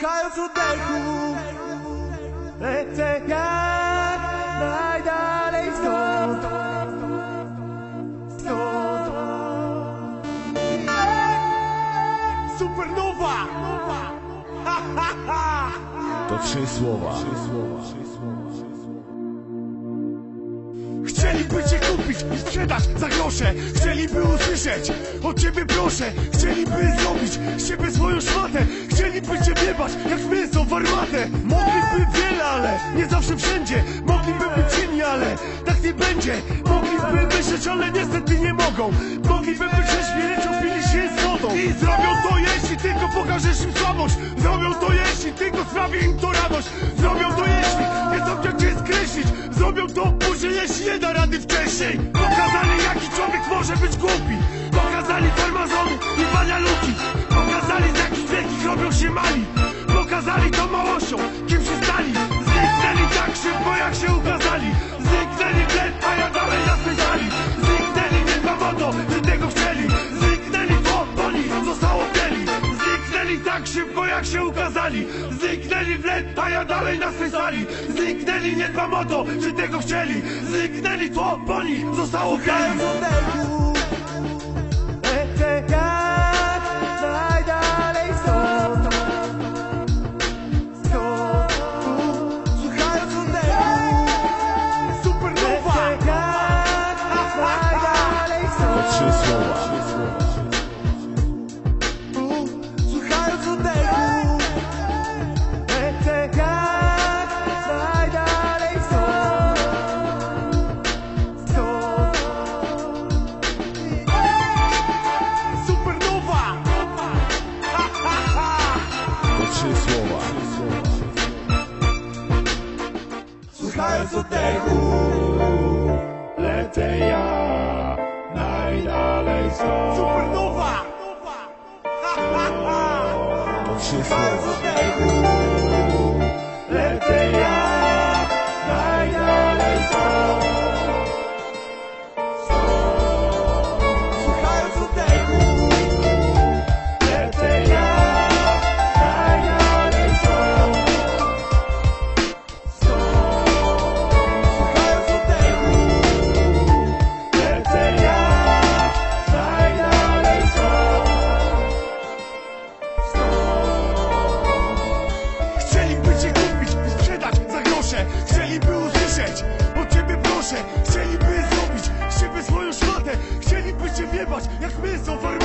Słuchając oddechu Lecę jak najdalej stąd Stąd Supernowa! Ha, ha, ha! To trzy słowa. Chcieliby cię kupić i sprzedać za grosze Chcieliby usłyszeć od ciebie proszę Chcieliby zrobić z ciebie swoją szmatę Wiebać jak mięso w armatę Mogliby wiele, ale nie zawsze wszędzie Mogliby być inni, ale tak nie będzie. Mogliby myśleć, ale niestety nie mogą. Mogliby być trzeźwi, lecz opili się z wodą. I zrobią to jeśli tylko pokażesz im słabość. Zrobią to jeśli tylko sprawi im to radość. Zrobią to jeśli wiedzą jak cię skreślić. Zrobią to później, jeśli nie da rady wcześniej. Pokazali jaki człowiek może być głupi. Pokazali farmazony i banialuki Pokazali z jakich wielkich robią się mali Pokazali to małością, kim się stali? Zniknęli tak szybko jak się ukazali. Zniknęli wnet, a ja dalej zaspędzali Zniknęli nie dbam o to, że tego chcieli. Zniknęli to, po nich zostało wieli Zniknęli tak szybko jak się ukazali. Zniknęli wnet, a ja dalej na swej sali Zniknęli nie dbam o to, że tego chcieli. Zniknęli to, po nich zostało wieli trzy słowa. Słuchając oddechu Lecę ja Najdalej stąd Supernowa Ha, ha, ha! Chcieliby cię wiebać jak mięso w